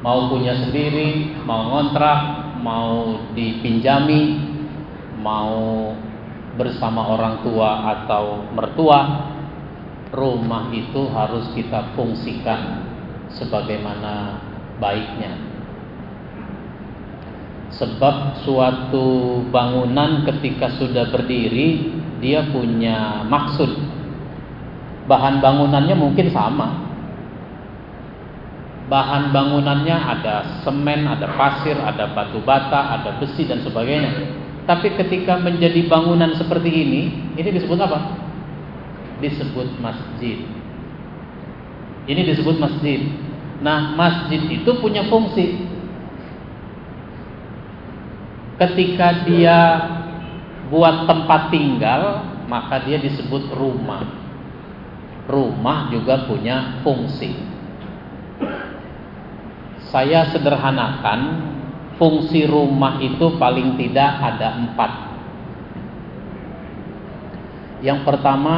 Mau punya sendiri, mau ngontrak, mau dipinjami, mau bersama orang tua atau mertua, rumah itu harus kita fungsikan sebagaimana baiknya. Sebab suatu bangunan ketika sudah berdiri, dia punya maksud. Bahan bangunannya mungkin sama, bahan bangunannya ada semen, ada pasir, ada batu bata, ada besi dan sebagainya. Tapi ketika menjadi bangunan seperti ini, ini disebut apa? Disebut masjid. Ini disebut masjid. Nah, masjid itu punya fungsi. Ketika dia buat tempat tinggal, maka dia disebut rumah. Rumah juga punya fungsi saya sederhanakan fungsi rumah itu paling tidak ada empat. Yang pertama,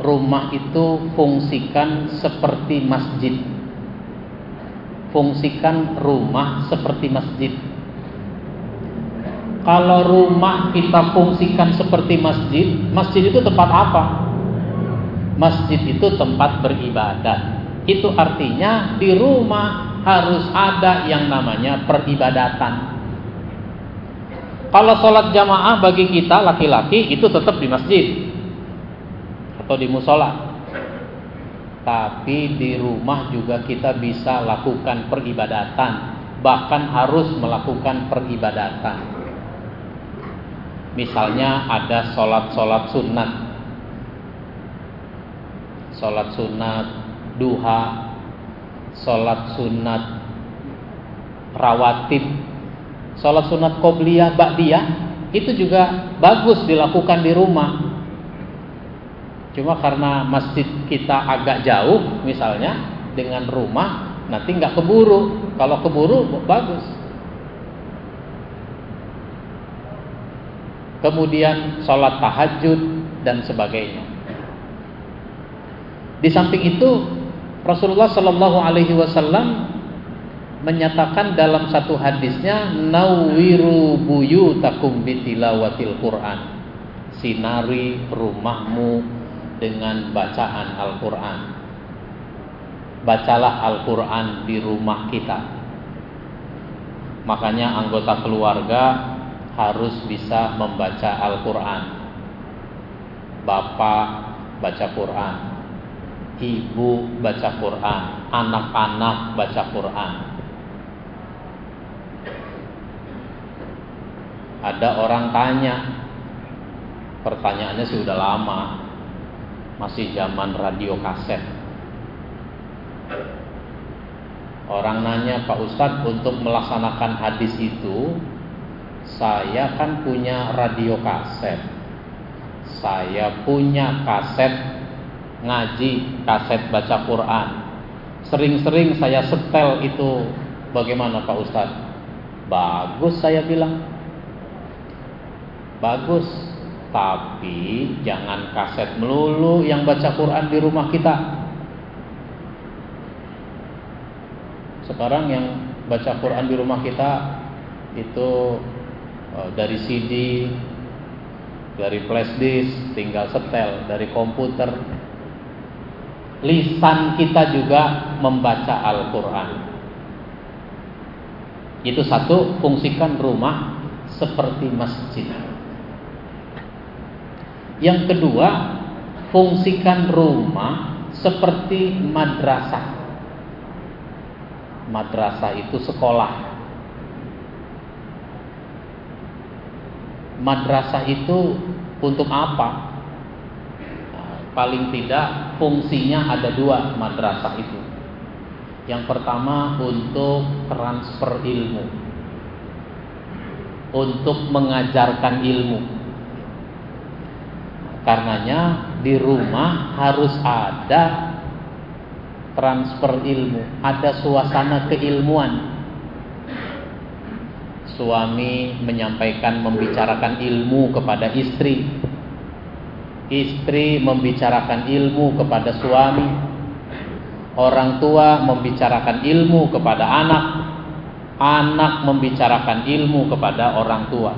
rumah itu fungsikan seperti masjid. Fungsikan rumah seperti masjid. Kalau rumah kita fungsikan seperti masjid, masjid itu tempat apa? Masjid itu tempat beribadah. Itu artinya di rumah harus ada yang namanya peribadatan. Kalau sholat jamaah bagi kita laki-laki itu tetap di masjid atau di musola. Tapi di rumah juga kita bisa lakukan peribadatan, bahkan harus melakukan peribadatan. Misalnya ada sholat-sholat sunat, sholat sunat, duha, sholat sunat rawatib, sholat sunat qobliyah, ba'diyah itu juga bagus dilakukan di rumah. Cuma karena masjid kita agak jauh misalnya dengan rumah nanti nggak keburu. Kalau keburu bagus. Kemudian sholat tahajud dan sebagainya. Di samping itu Rasulullah Shallallahu Alaihi Wasallam menyatakan dalam satu hadisnya nawiru buyutakum bitilawatil Quran. Sinari rumahmu dengan bacaan Al-Quran. Bacalah Al-Quran di rumah kita. Makanya anggota keluarga harus bisa membaca Al-Quran. Bapak baca Quran ibu baca Quran, anak-anak baca Quran. Ada orang tanya, pertanyaannya sudah lama, masih zaman radio kaset. Orang nanya, Pak Ustadz untuk melaksanakan hadis itu, saya kan punya radio kaset, saya punya kaset ngaji kaset baca Quran. Sering-sering saya setel itu bagaimana Pak Ustadz? Bagus saya bilang. Bagus. Tapi jangan kaset melulu yang baca Quran di rumah kita. Sekarang yang baca Quran di rumah kita itu eh, dari CD, dari flash disk, tinggal setel dari komputer lisan kita juga membaca Al-Quran. Itu satu, fungsikan rumah seperti masjid. Yang kedua, fungsikan rumah seperti madrasah. Madrasah itu sekolah. Madrasah itu untuk apa? Paling tidak fungsinya ada dua madrasah itu. Yang pertama untuk transfer ilmu. Untuk mengajarkan ilmu. Karenanya di rumah harus ada transfer ilmu, ada suasana keilmuan. Suami menyampaikan membicarakan ilmu kepada istri, istri membicarakan ilmu kepada suami, orang tua membicarakan ilmu kepada anak, anak membicarakan ilmu kepada orang tua,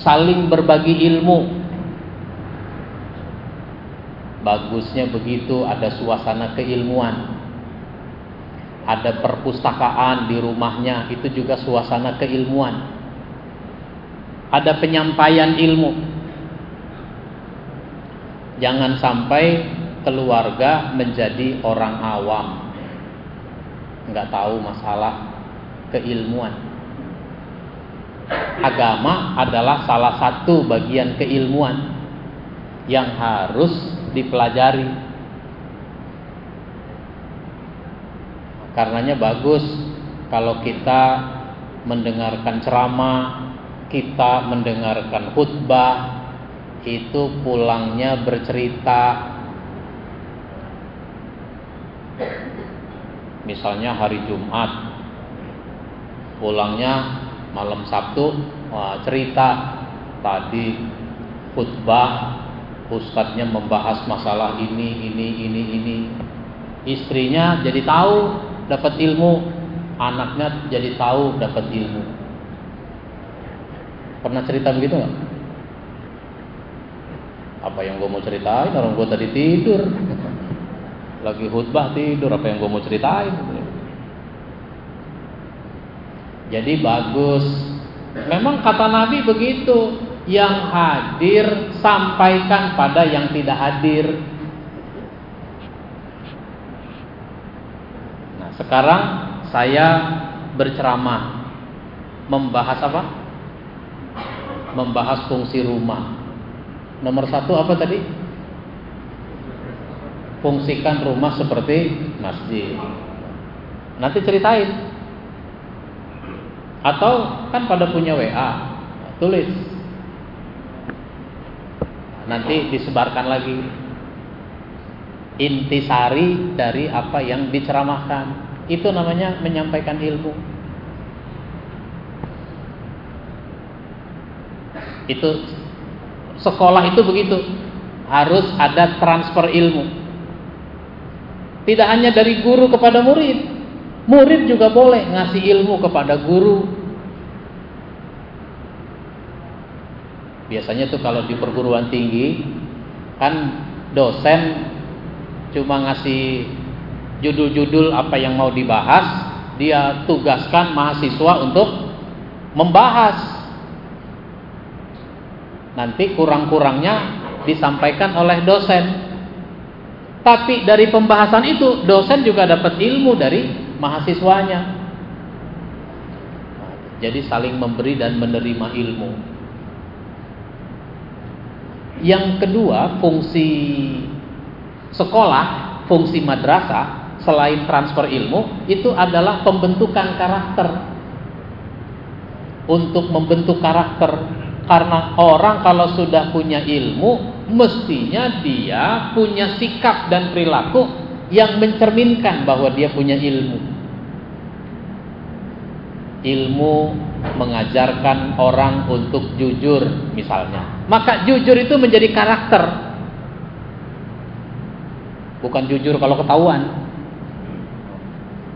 saling berbagi ilmu. Bagusnya begitu ada suasana keilmuan. Ada perpustakaan di rumahnya, itu juga suasana keilmuan. Ada penyampaian ilmu. Jangan sampai keluarga menjadi orang awam. Nggak tahu masalah keilmuan. Agama adalah salah satu bagian keilmuan yang harus dipelajari. Karenanya bagus kalau kita mendengarkan ceramah, kita mendengarkan khutbah, itu pulangnya bercerita. Misalnya hari Jumat, pulangnya malam Sabtu wah, cerita. Tadi khutbah ustadznya membahas masalah ini ini ini ini. Istrinya jadi tahu dapat ilmu anaknya jadi tahu dapat ilmu. Pernah cerita begitu nggak apa yang gue mau ceritain orang gue tadi tidur lagi khutbah tidur apa yang gue mau ceritain jadi bagus. Memang kata Nabi begitu, yang hadir sampaikan pada yang tidak hadir. Nah, sekarang saya berceramah membahas apa? Membahas fungsi rumah. Nomor satu apa tadi? Fungsikan rumah seperti masjid. Nanti ceritain atau kan pada punya WA, tulis. Nanti disebarkan lagi intisari dari apa yang diceramahkan. Itu namanya menyampaikan ilmu. Itu sekolah itu begitu. Harus ada transfer ilmu. Tidak hanya dari guru kepada murid, Murid juga boleh ngasih ilmu kepada guru. Biasanya tuh kalau di perguruan tinggi kan dosen cuma ngasih judul-judul apa yang mau dibahas, dia tugaskan mahasiswa untuk membahas. Nanti kurang-kurangnya disampaikan oleh dosen. Tapi dari pembahasan itu dosen juga dapat ilmu dari mahasiswanya. Jadi saling memberi dan menerima ilmu. Yang kedua, fungsi sekolah, fungsi madrasah selain transfer ilmu itu adalah pembentukan karakter. Untuk membentuk karakter karena orang kalau sudah punya ilmu mestinya dia punya sikap dan perilaku yang mencerminkan bahwa dia punya ilmu. Ilmu mengajarkan orang untuk jujur misalnya. Maka jujur itu menjadi karakter. Bukan jujur kalau ketahuan.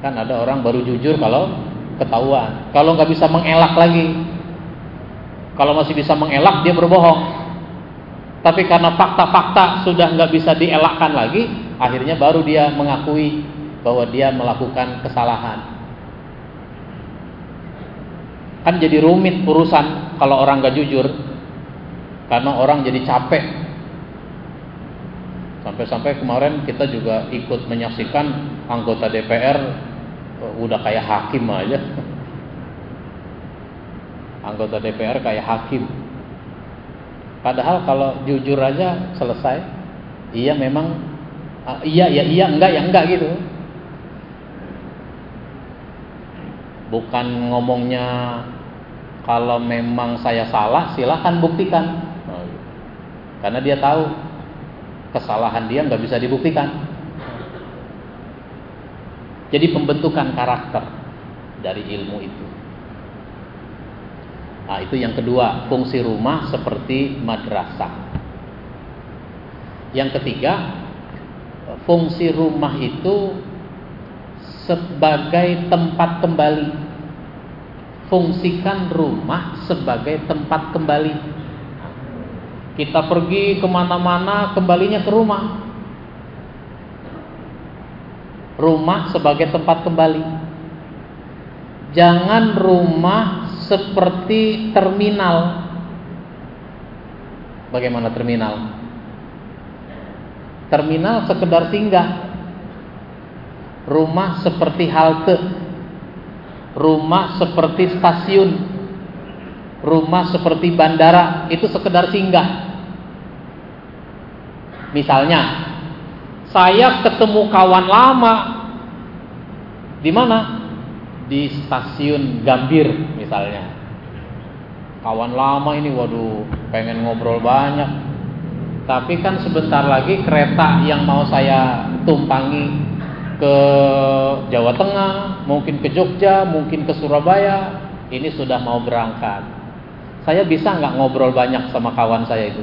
Kan ada orang baru jujur kalau ketahuan. Kalau nggak bisa mengelak lagi. Kalau masih bisa mengelak dia berbohong. Tapi karena fakta-fakta sudah nggak bisa dielakkan lagi, akhirnya baru dia mengakui bahwa dia melakukan kesalahan. Kan jadi rumit urusan kalau orang gak jujur, karena orang jadi capek. Sampai-sampai kemarin kita juga ikut menyaksikan anggota DPR uh, udah kayak hakim aja. Anggota DPR kayak hakim. Padahal kalau jujur aja selesai, iya memang uh, iya ya iya enggak ya enggak gitu. Bukan ngomongnya kalau memang saya salah silahkan buktikan. Karena dia tahu kesalahan dia nggak bisa dibuktikan. Jadi pembentukan karakter dari ilmu itu nah itu yang kedua fungsi rumah seperti madrasah yang ketiga fungsi rumah itu sebagai tempat kembali. fungsikan rumah sebagai tempat kembali. Kita pergi ke mana-mana, kembalinya ke rumah. Rumah sebagai tempat kembali. Jangan rumah seperti terminal. Bagaimana terminal? Terminal sekedar singgah. Rumah seperti halte rumah seperti stasiun, rumah seperti bandara, itu sekedar singgah. Misalnya, saya ketemu kawan lama di mana? Di stasiun Gambir misalnya. Kawan lama ini waduh, pengen ngobrol banyak. Tapi kan sebentar lagi kereta yang mau saya tumpangi ke Jawa Tengah, mungkin ke Jogja, mungkin ke Surabaya, ini sudah mau berangkat. Saya bisa nggak ngobrol banyak sama kawan saya itu?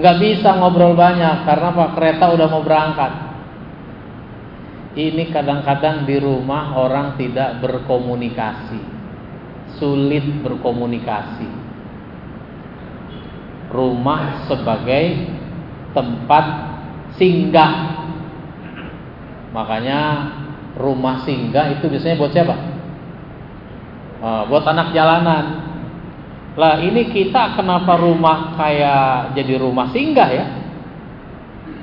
Nggak bisa ngobrol banyak karena pak kereta udah mau berangkat. Ini kadang-kadang di rumah orang tidak berkomunikasi, sulit berkomunikasi. Rumah sebagai tempat singgah Makanya rumah singgah itu biasanya buat siapa? Uh, buat anak jalanan. Lah ini kita kenapa rumah kayak jadi rumah singgah ya?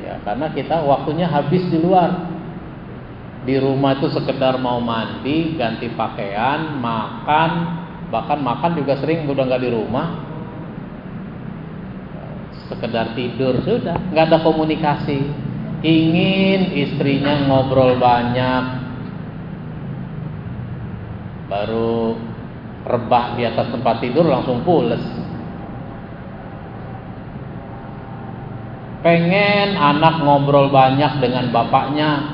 Ya karena kita waktunya habis di luar. Di rumah itu sekedar mau mandi, ganti pakaian, makan, bahkan makan juga sering udah nggak di rumah. Sekedar tidur sudah, nggak ada komunikasi. Ingin istrinya ngobrol banyak. Baru rebah di atas tempat tidur langsung pules. Pengen anak ngobrol banyak dengan bapaknya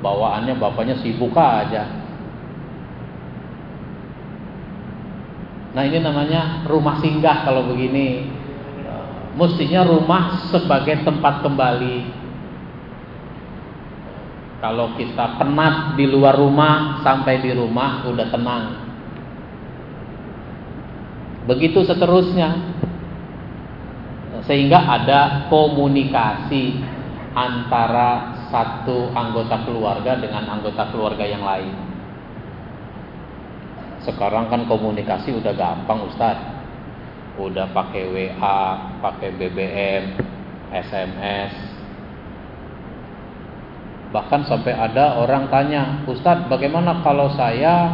bawaannya bapaknya sibuk aja nah ini namanya rumah singgah kalau begini mestinya rumah sebagai tempat kembali kalau kita penat di luar rumah sampai di rumah udah tenang. Begitu seterusnya. Sehingga ada komunikasi antara satu anggota keluarga dengan anggota keluarga yang lain. Sekarang kan komunikasi udah gampang Ustaz. Udah pakai WA, pakai BBM, SMS, Bahkan sampai ada orang tanya, Ustadz bagaimana kalau saya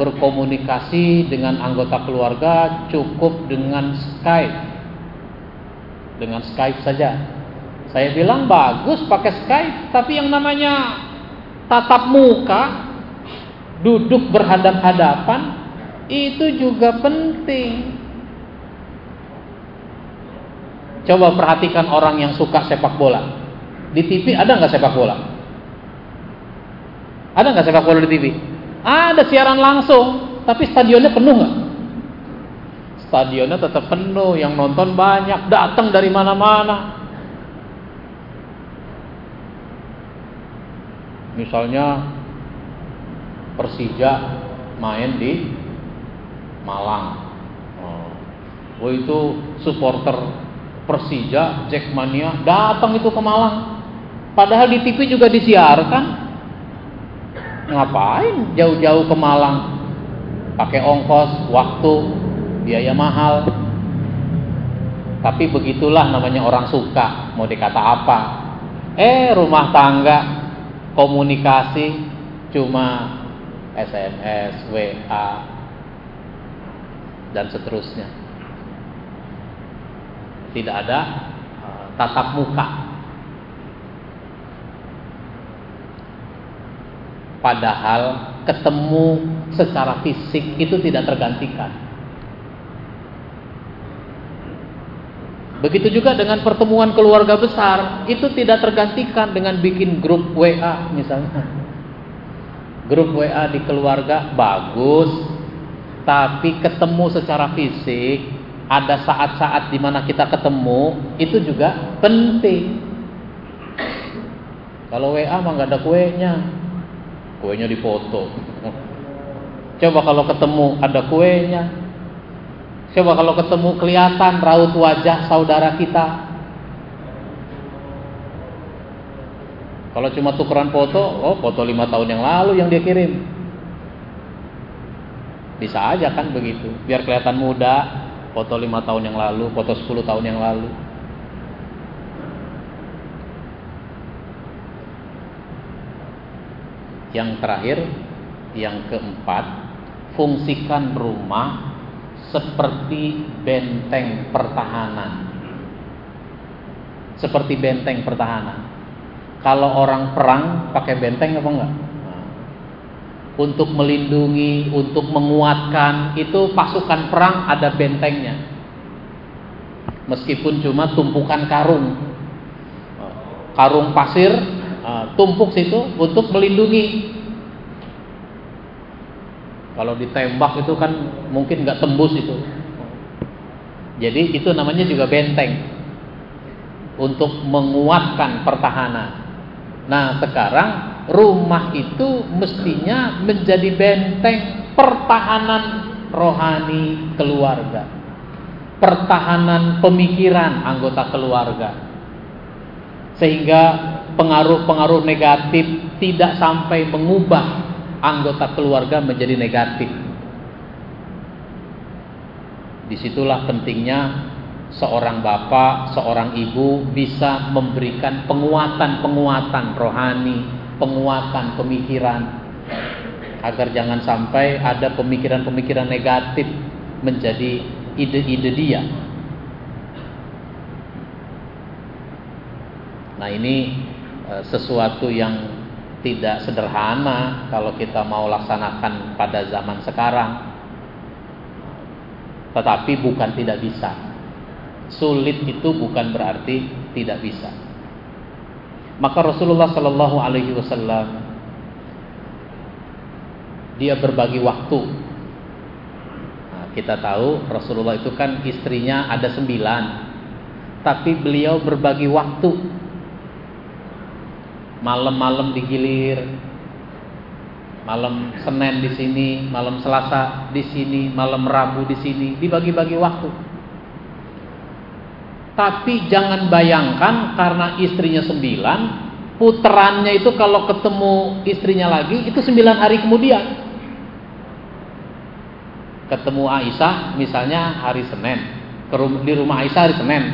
berkomunikasi dengan anggota keluarga cukup dengan Skype? Dengan Skype saja. Saya bilang bagus pakai Skype, tapi yang namanya tatap muka, duduk berhadap-hadapan, itu juga penting. Coba perhatikan orang yang suka sepak bola. Di TV ada nggak sepak bola? Ada nggak sepak bola di TV? Ada siaran langsung, tapi stadionnya penuh nggak? Stadionnya tetap penuh, yang nonton banyak, datang dari mana-mana. Misalnya Persija main di Malang. Oh, itu supporter Persija, Jackmania datang itu ke Malang. Padahal di TV juga disiarkan. Ngapain jauh-jauh ke Malang? Pakai ongkos, waktu, biaya mahal. Tapi begitulah namanya orang suka, mau dikata apa. Eh, rumah tangga, komunikasi cuma SMS, WA, dan seterusnya. Tidak ada uh, tatap muka Padahal ketemu secara fisik itu tidak tergantikan. Begitu juga dengan pertemuan keluarga besar, itu tidak tergantikan dengan bikin grup WA misalnya. Grup WA di keluarga bagus, tapi ketemu secara fisik, ada saat-saat di mana kita ketemu, itu juga penting. Kalau WA mah nggak ada kuenya, kuenya dipoto Coba kalau ketemu ada kuenya. Coba kalau ketemu kelihatan raut wajah saudara kita. Kalau cuma tukeran foto, oh foto lima tahun yang lalu yang dia kirim. Bisa aja kan begitu, biar kelihatan muda. Foto lima tahun yang lalu, foto 10 tahun yang lalu. Yang terakhir, yang keempat, fungsikan rumah seperti benteng pertahanan. Seperti benteng pertahanan. Kalau orang perang pakai benteng apa enggak? Untuk melindungi, untuk menguatkan, itu pasukan perang ada bentengnya. Meskipun cuma tumpukan karung. Karung pasir tumpuk situ untuk melindungi. Kalau ditembak itu kan mungkin nggak tembus itu. Jadi itu namanya juga benteng untuk menguatkan pertahanan. Nah sekarang rumah itu mestinya menjadi benteng pertahanan rohani keluarga. Pertahanan pemikiran anggota keluarga. Sehingga pengaruh-pengaruh negatif tidak sampai mengubah anggota keluarga menjadi negatif. Di situlah pentingnya seorang bapak, seorang ibu bisa memberikan penguatan-penguatan rohani, penguatan pemikiran agar jangan sampai ada pemikiran-pemikiran negatif menjadi ide-ide dia. Nah, ini e, sesuatu yang tidak sederhana kalau kita mau laksanakan pada zaman sekarang. Tetapi bukan tidak bisa Sulit itu bukan berarti tidak bisa. Maka Rasulullah Shallallahu Alaihi Wasallam dia berbagi waktu. Nah, kita tahu Rasulullah itu kan istrinya ada sembilan, tapi beliau berbagi waktu. Malam-malam digilir, malam Senin di sini, malam Selasa di sini, malam Rabu di sini, dibagi-bagi waktu. Tapi jangan bayangkan karena istrinya sembilan, puterannya itu kalau ketemu istrinya lagi itu sembilan hari kemudian. Ketemu Aisyah misalnya hari Senin, di rumah Aisyah hari Senin.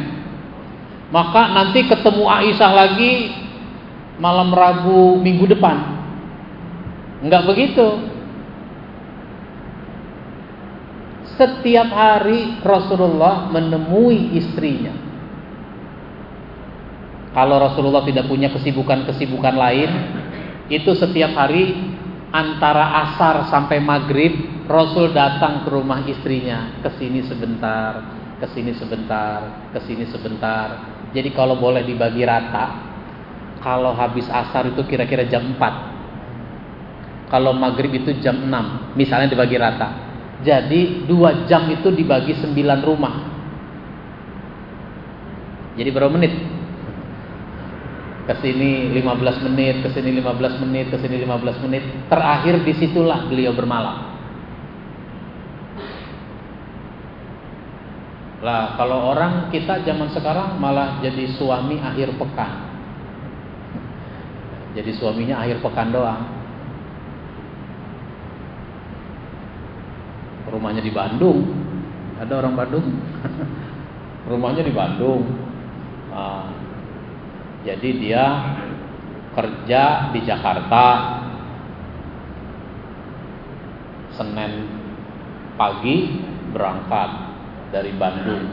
Maka nanti ketemu Aisyah lagi malam Rabu minggu depan. Enggak begitu. Setiap hari Rasulullah menemui istrinya kalau Rasulullah tidak punya kesibukan-kesibukan lain, itu setiap hari antara asar sampai maghrib Rasul datang ke rumah istrinya, ke sini sebentar, ke sini sebentar, ke sini sebentar. Jadi kalau boleh dibagi rata, kalau habis asar itu kira-kira jam 4. Kalau maghrib itu jam 6, misalnya dibagi rata. Jadi dua jam itu dibagi 9 rumah. Jadi berapa menit? ke sini 15 menit, ke sini 15 menit, ke sini 15 menit. Terakhir di situlah beliau bermalam. Lah kalau orang kita zaman sekarang malah jadi suami akhir pekan. Jadi suaminya akhir pekan doang. Rumahnya di Bandung. Ada orang Bandung? Rumahnya di Bandung. Ah, jadi dia kerja di Jakarta Senin pagi berangkat dari Bandung.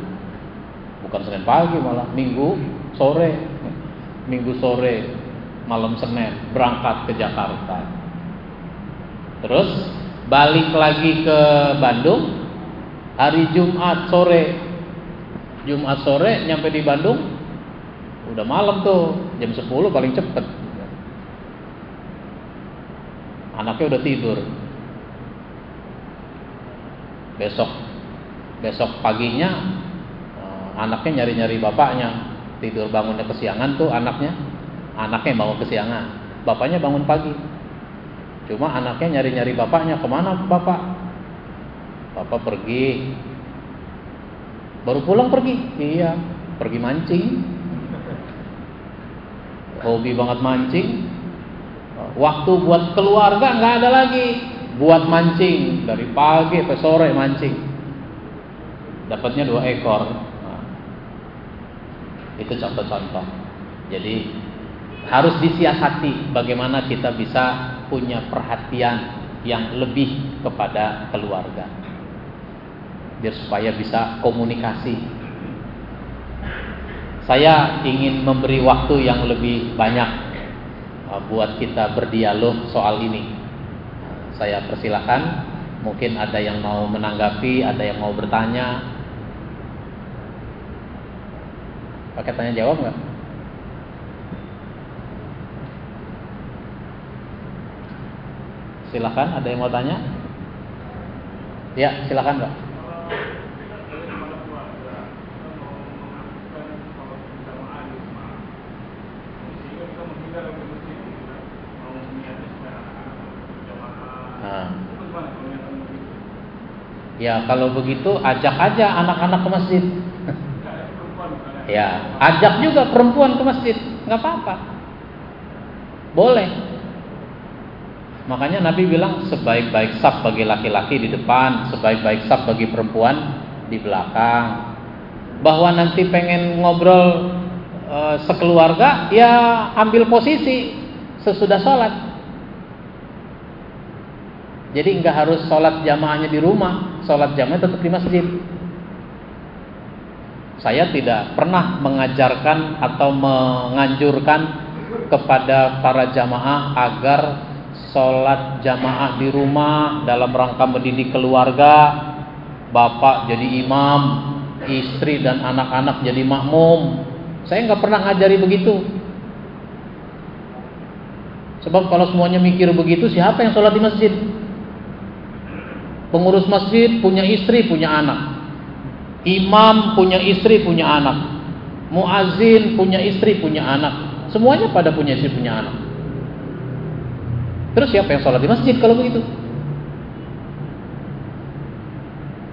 Bukan Senin pagi malah Minggu sore. Minggu sore malam Senin berangkat ke Jakarta. Terus balik lagi ke Bandung hari Jumat sore. Jumat sore nyampe di Bandung Udah malam tuh, jam 10 paling cepet. Anaknya udah tidur. Besok besok paginya eh, anaknya nyari-nyari bapaknya. Tidur bangunnya kesiangan tuh anaknya. Anaknya bangun kesiangan. Bapaknya bangun pagi. Cuma anaknya nyari-nyari bapaknya ke mana bapak? Bapak pergi. Baru pulang pergi? Iya, pergi mancing. Hobi banget mancing. Waktu buat keluarga nggak ada lagi. Buat mancing dari pagi sampai sore mancing. Dapatnya dua ekor. Nah, itu contoh-contoh. Jadi harus disiasati bagaimana kita bisa punya perhatian yang lebih kepada keluarga. Biar supaya bisa komunikasi. Saya ingin memberi waktu yang lebih banyak uh, buat kita berdialog soal ini. Saya persilahkan mungkin ada yang mau menanggapi ada yang mau bertanya. Pakai tanya jawab nggak Silakan, ada yang mau tanya? Ya, silakan, Pak. Nah. Ya, kalau begitu ajak aja anak-anak ke masjid. ya, ajak juga perempuan ke masjid, nggak apa-apa. Boleh. Makanya Nabi bilang sebaik-baik saf bagi laki-laki di depan, sebaik-baik saf bagi perempuan di belakang. Bahwa nanti pengen ngobrol e, sekeluarga, ya ambil posisi sesudah sholat. Jadi nggak harus sholat jamaahnya di rumah, sholat jamaahnya tetap di masjid. Saya tidak pernah mengajarkan atau menganjurkan kepada para jamaah agar sholat jamaah di rumah dalam rangka mendidik keluarga, bapak jadi imam, istri dan anak-anak jadi makmum. Saya nggak pernah ngajari begitu. Sebab kalau semuanya mikir begitu, siapa yang sholat di masjid? Pengurus masjid punya istri, punya anak. Imam punya istri, punya anak. Muazin punya istri, punya anak. Semuanya pada punya istri, punya anak. Terus siapa yang sholat di masjid kalau begitu?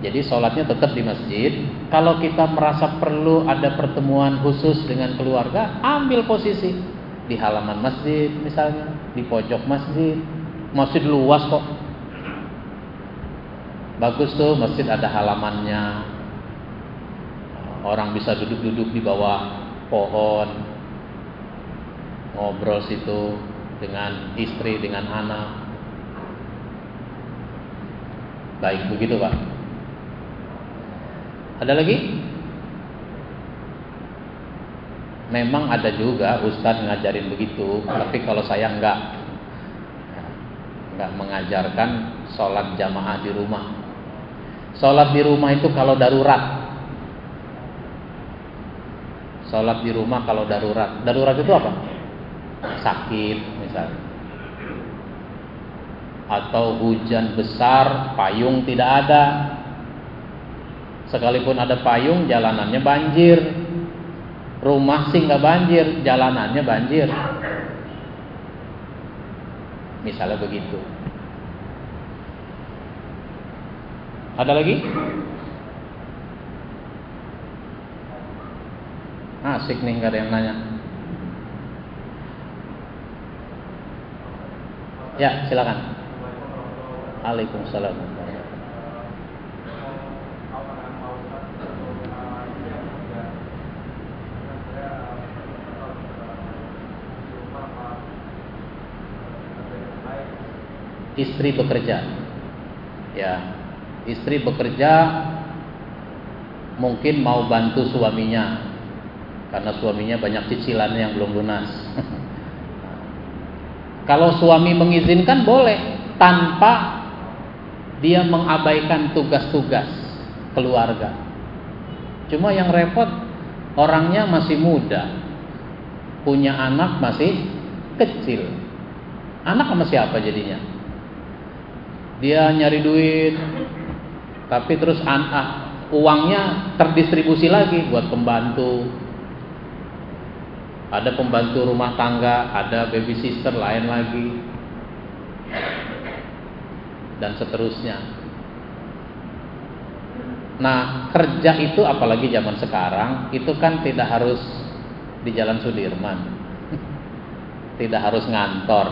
Jadi sholatnya tetap di masjid. Kalau kita merasa perlu ada pertemuan khusus dengan keluarga, ambil posisi di halaman masjid misalnya, di pojok masjid. Masjid luas kok. Bagus tuh masjid ada halamannya. Orang bisa duduk-duduk di bawah pohon, ngobrol situ dengan istri, dengan anak. Baik, begitu Pak. Ada lagi? Memang ada juga Ustadz ngajarin begitu, tapi kalau saya enggak enggak mengajarkan sholat jamaah di rumah. Sholat di rumah itu kalau darurat. Sholat di rumah kalau darurat. Darurat itu apa? Sakit, misalnya atau hujan besar payung tidak ada. Sekalipun ada payung jalanannya banjir. Rumah sih nggak banjir jalanannya banjir. Misalnya begitu. Ada lagi? Asik nih nggak ada yang nanya Ya, silakan. Waalaikumsalam. Istri bekerja. Ya, istri bekerja mungkin mau bantu suaminya karena suaminya banyak cicilan yang belum lunas. Kalau suami mengizinkan boleh tanpa dia mengabaikan tugas-tugas keluarga. Cuma yang repot orangnya masih muda, punya anak masih kecil. Anak sama siapa jadinya? Dia nyari duit, tapi terus ah, uangnya terdistribusi lagi buat pembantu, ada pembantu rumah tangga, ada baby sister lain lagi. dan seterusnya. Nah, kerja itu apalagi zaman sekarang itu kan tidak harus di Jalan Sudirman. Tidak harus ngantor.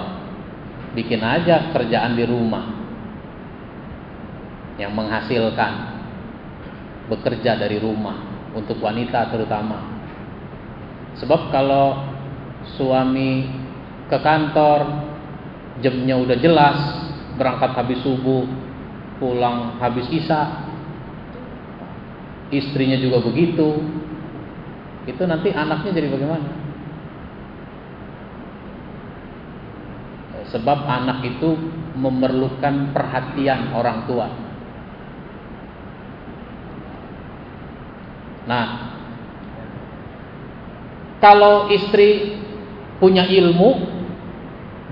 Bikin aja kerjaan di rumah. Yang menghasilkan bekerja dari rumah untuk wanita terutama. Sebab kalau suami ke kantor jamnya udah jelas, berangkat habis subuh, pulang habis isya, istrinya juga begitu, itu nanti anaknya jadi bagaimana? Sebab anak itu memerlukan perhatian orang tua. Nah, kalau istri punya ilmu,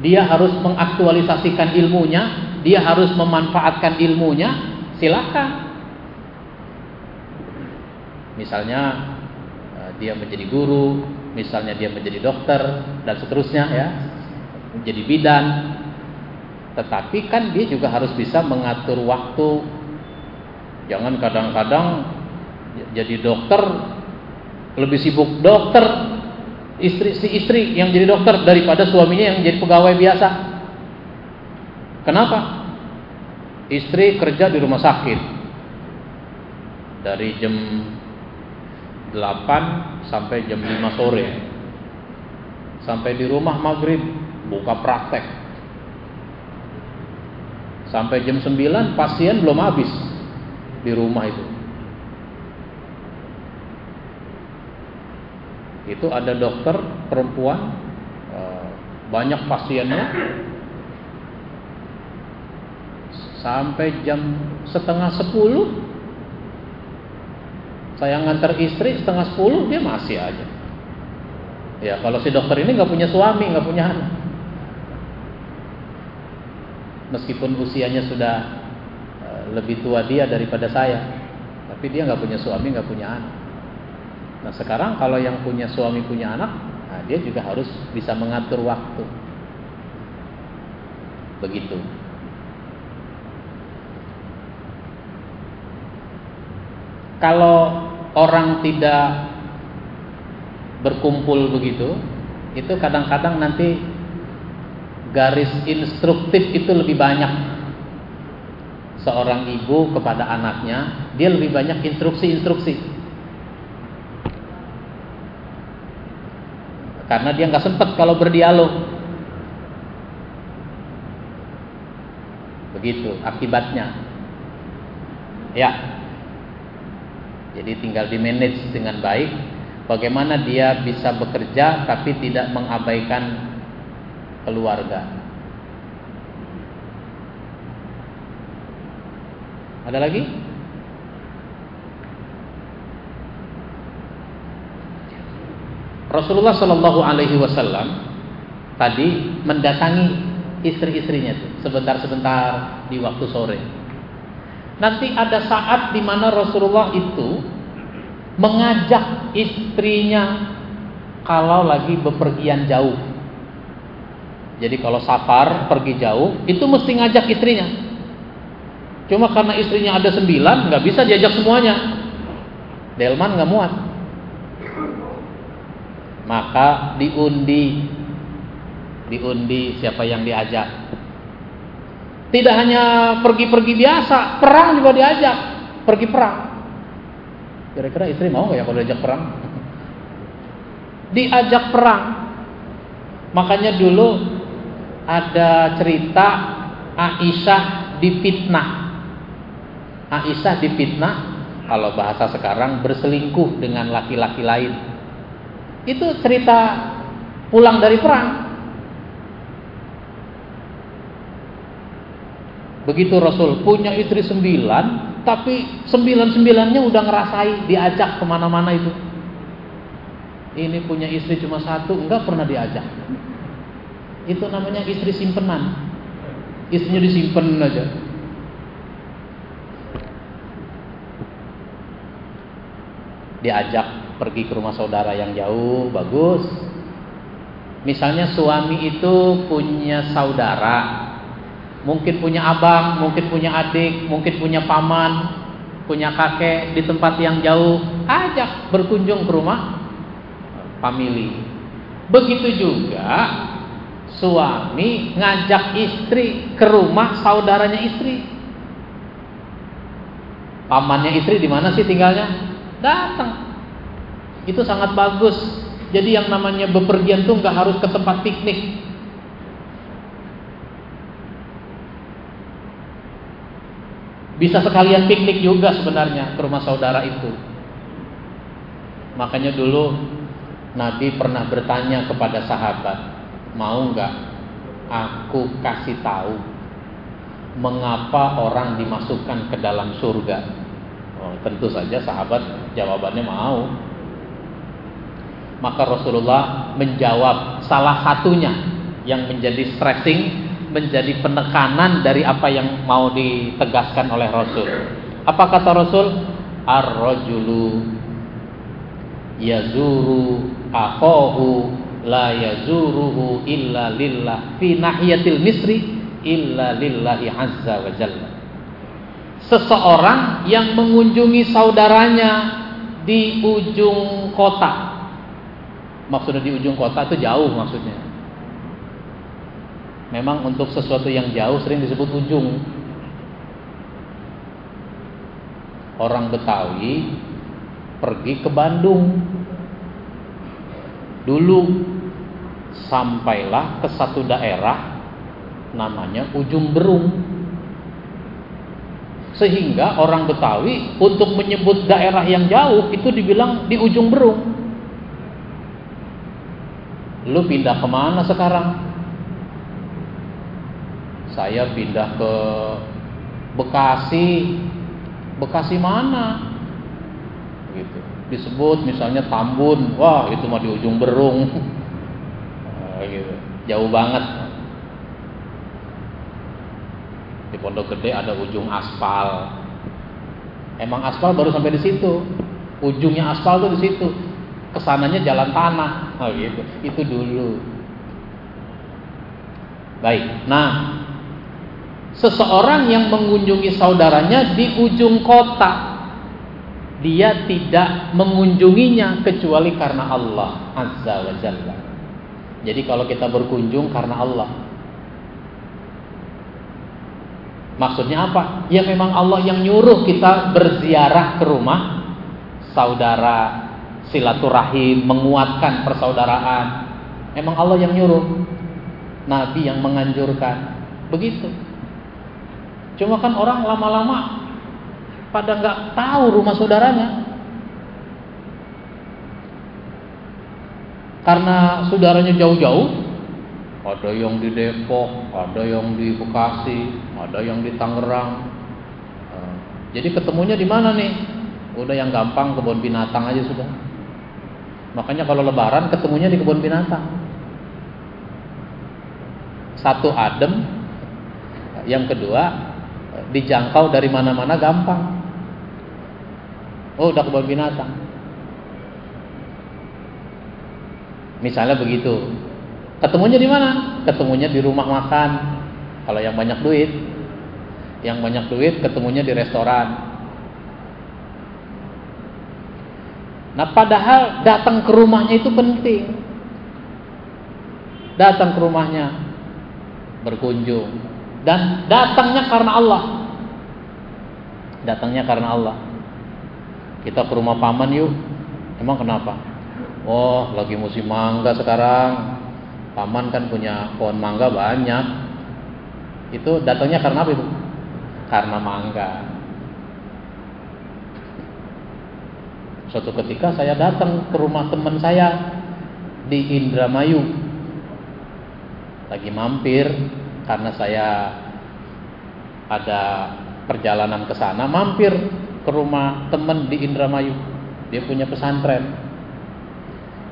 dia harus mengaktualisasikan ilmunya, dia harus memanfaatkan ilmunya, silakan. Misalnya dia menjadi guru, misalnya dia menjadi dokter dan seterusnya ya, menjadi bidan. Tetapi kan dia juga harus bisa mengatur waktu. Jangan kadang-kadang jadi dokter lebih sibuk dokter istri si istri yang jadi dokter daripada suaminya yang jadi pegawai biasa. Kenapa? Istri kerja di rumah sakit dari jam 8 sampai jam 5 sore. Sampai di rumah maghrib buka praktek. Sampai jam 9 pasien belum habis di rumah itu. Itu ada dokter perempuan eh, banyak pasiennya sampai jam setengah sepuluh saya ngantar istri setengah sepuluh dia masih aja. Ya kalau si dokter ini nggak punya suami, nggak punya anak. Meskipun usianya sudah uh, lebih tua dia daripada saya, tapi dia nggak punya suami, nggak punya anak. Nah sekarang kalau yang punya suami punya anak, nah dia juga harus bisa mengatur waktu. Begitu. Kalau orang tidak berkumpul begitu, itu kadang-kadang nanti garis instruktif itu lebih banyak. Seorang ibu kepada anaknya, dia lebih banyak instruksi-instruksi. Karena dia nggak sempat kalau berdialog. Begitu akibatnya. Ya, jadi tinggal di manage dengan baik bagaimana dia bisa bekerja tapi tidak mengabaikan keluarga. Ada lagi? Rasulullah Shallallahu Alaihi Wasallam tadi mendatangi istri-istrinya tuh sebentar-sebentar di waktu sore. Nanti ada saat di mana Rasulullah itu mengajak istrinya kalau lagi bepergian jauh. Jadi kalau safar pergi jauh itu mesti ngajak istrinya. Cuma karena istrinya ada sembilan nggak bisa diajak semuanya. Delman nggak muat. Maka diundi, diundi siapa yang diajak. Tidak hanya pergi-pergi biasa, perang juga diajak. Pergi perang. Kira-kira istri mau nggak ya kalau diajak perang? Diajak perang. Makanya dulu ada cerita Aisyah difitnah. Aisyah difitnah kalau bahasa sekarang berselingkuh dengan laki-laki lain. Itu cerita pulang dari perang. Begitu Rasul punya istri sembilan, tapi sembilan sembilannya udah ngerasai diajak ke mana-mana itu. Ini punya istri cuma satu, enggak pernah diajak. Itu namanya istri simpenan. Istrinya disimpan aja. Diajak pergi ke rumah saudara yang jauh, bagus. Misalnya suami itu punya saudara mungkin punya abang, mungkin punya adik, mungkin punya paman, punya kakek di tempat yang jauh, ajak berkunjung ke rumah family. Begitu juga suami ngajak istri ke rumah saudaranya istri. Pamannya istri di mana sih tinggalnya? Datang. Itu sangat bagus. Jadi yang namanya bepergian tuh nggak harus ke tempat piknik. Bisa sekalian piknik juga sebenarnya ke rumah saudara itu. Makanya dulu Nabi pernah bertanya kepada sahabat, mau nggak aku kasih tahu mengapa orang dimasukkan ke dalam surga? Oh, tentu saja sahabat jawabannya mau. Maka Rasulullah menjawab salah satunya yang menjadi stressing menjadi penekanan dari apa yang mau ditegaskan oleh Rasul. Apa kata Rasul? Ar-rajulu yazuru akhahu la yazuruhu illa lillah fi nahiyatil misri illa lillahi azza wa jalla. Seseorang yang mengunjungi saudaranya di ujung kota. Maksudnya di ujung kota itu jauh maksudnya Memang untuk sesuatu yang jauh sering disebut ujung. Orang Betawi pergi ke Bandung. Dulu sampailah ke satu daerah namanya Ujung Berung. Sehingga orang Betawi untuk menyebut daerah yang jauh itu dibilang di ujung berung. Lu pindah ke mana sekarang? saya pindah ke Bekasi. Bekasi mana? Gitu. Disebut misalnya Tambun. Wah itu mah di ujung Berung. Gitu. Jauh banget. Di Pondok Gede ada ujung aspal. Emang aspal baru sampai di situ. Ujungnya aspal tuh di situ ke sananya jalan tanah oh gitu itu dulu baik nah Seseorang yang mengunjungi saudaranya di ujung kota, dia tidak mengunjunginya kecuali karena Allah Azza wa Jalla. Jadi kalau kita berkunjung karena Allah. Maksudnya apa? Ya memang Allah yang nyuruh kita berziarah ke rumah saudara, silaturahim, menguatkan persaudaraan. Memang Allah yang nyuruh. Nabi yang menganjurkan. Begitu. Cuma kan orang lama-lama pada nggak tahu rumah saudaranya. Karena saudaranya jauh-jauh, ada yang di Depok, ada yang di Bekasi, ada yang di Tangerang. Eh, jadi ketemunya di mana nih? Udah yang gampang kebun binatang aja sudah. Makanya kalau lebaran ketemunya di kebun binatang. Satu adem, yang kedua dijangkau dari mana-mana gampang. Oh, udah kebun binatang. Misalnya begitu. Ketemunya di mana? Ketemunya di rumah makan. Kalau yang banyak duit, yang banyak duit ketemunya di restoran. Nah, padahal datang ke rumahnya itu penting. Datang ke rumahnya berkunjung dan datangnya karena Allah datangnya karena Allah. Kita ke rumah paman yuk. Emang kenapa? Oh, lagi musim mangga sekarang. Paman kan punya pohon mangga banyak. Itu datangnya karena apa itu? Karena mangga. Suatu ketika saya datang ke rumah teman saya di Indramayu. Lagi mampir karena saya ada perjalanan ke sana mampir ke rumah teman di Indramayu. Dia punya pesantren.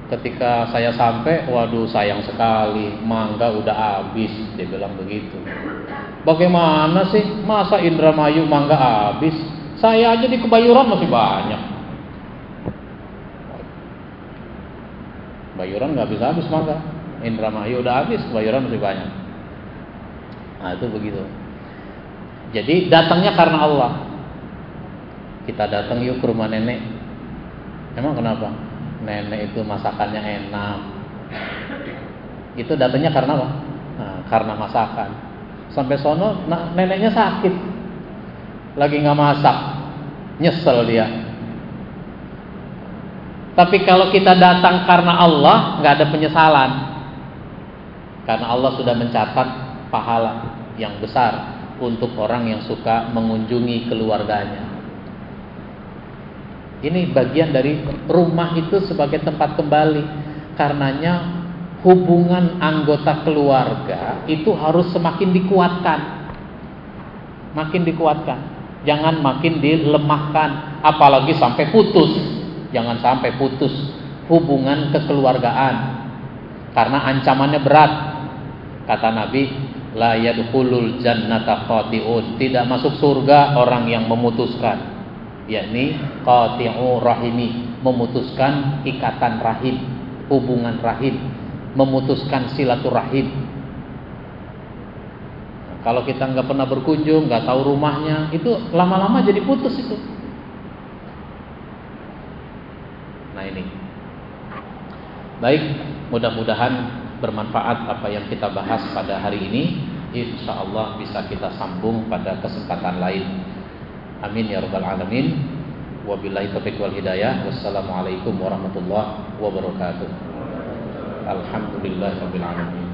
Ketika saya sampai, waduh sayang sekali, mangga udah habis, dia bilang begitu. Bagaimana sih, masa Indramayu mangga habis? Saya aja di Kebayuran masih banyak. Kebayuran nggak habis-habis mangga. Indramayu udah habis, Kebayuran masih banyak. Nah itu begitu. Jadi datangnya karena Allah. Kita datang yuk ke rumah nenek. Emang kenapa? Nenek itu masakannya enak. Itu datangnya karena apa? Nah, karena masakan. Sampai sono nah, neneknya sakit. Lagi nggak masak. Nyesel dia. Tapi kalau kita datang karena Allah, nggak ada penyesalan. Karena Allah sudah mencatat pahala yang besar untuk orang yang suka mengunjungi keluarganya. Ini bagian dari rumah itu sebagai tempat kembali. Karenanya hubungan anggota keluarga itu harus semakin dikuatkan. Makin dikuatkan. Jangan makin dilemahkan, apalagi sampai putus. Jangan sampai putus hubungan kekeluargaan. Karena ancamannya berat. Kata Nabi, la yadkhulul jannata qati'un. Tidak masuk surga orang yang memutuskan, yakni qati'u rahimi, memutuskan ikatan rahim, hubungan rahim, memutuskan silaturahim. Kalau kita nggak pernah berkunjung, nggak tahu rumahnya, itu lama-lama jadi putus itu. Nah ini. Baik, mudah-mudahan bermanfaat apa yang kita bahas pada hari ini. Insya Allah bisa kita sambung pada kesempatan lain. Amin ya rabbal alamin. Wabillahi taufiq wal hidayah. Wassalamualaikum warahmatullahi wabarakatuh. Alhamdulillahirabbil alamin.